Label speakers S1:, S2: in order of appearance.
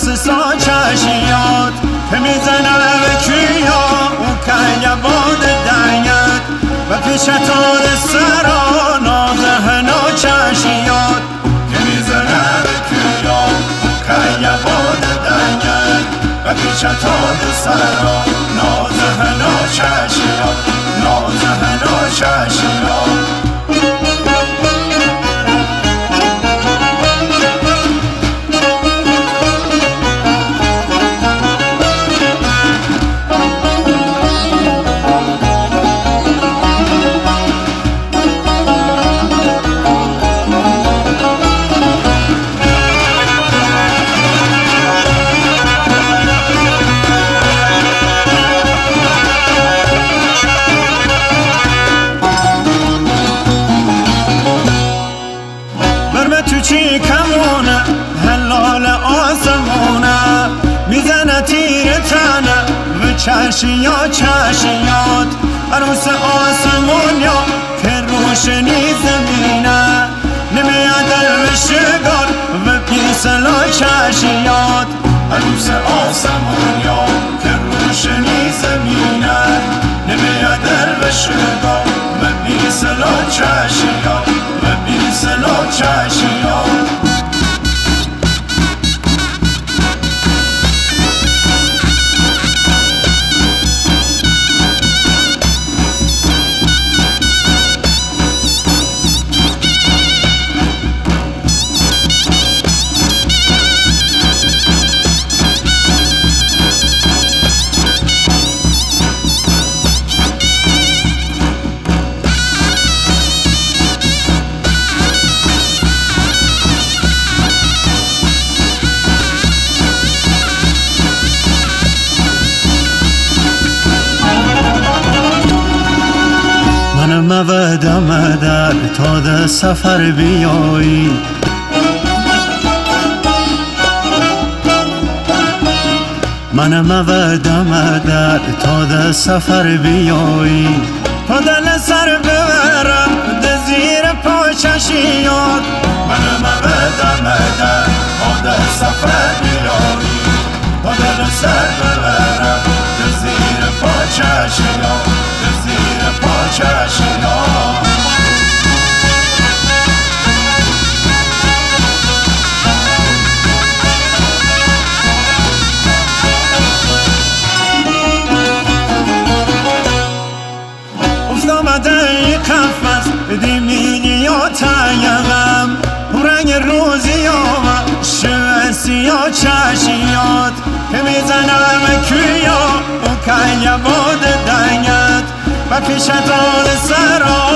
S1: سا چشیات می‌زنه به کیا اون که باد دنگت و پیش تاد سرا نازه نا چشیات می‌زنه به کیا اون که باد دنگت و پیش تاد سرا نازه نا چشیات نازه نا چشیات و چشی یا چشیات عروس آسمون یا که روشنی زمینه نمیاد شگار و پیسلا چشیات عروس آسمون یا که روشنی زمینه نمیاد شگار و پیسلا چشیات و پیسلا چشیات مودم در تا سفر بیایی. من مودم در تا سفر بیایی. تا دل سر ببرم ده زیر پا چشیات. من مودم در تا سفر بیایی. تا دل سر ببرم ده زیر چشیات. آمده قفص دیمینی یا تیغم. رنگ روزی آمد شو سیا چشیات که می‌زنم کیا اون که باد دنگت. و پیش داد سرا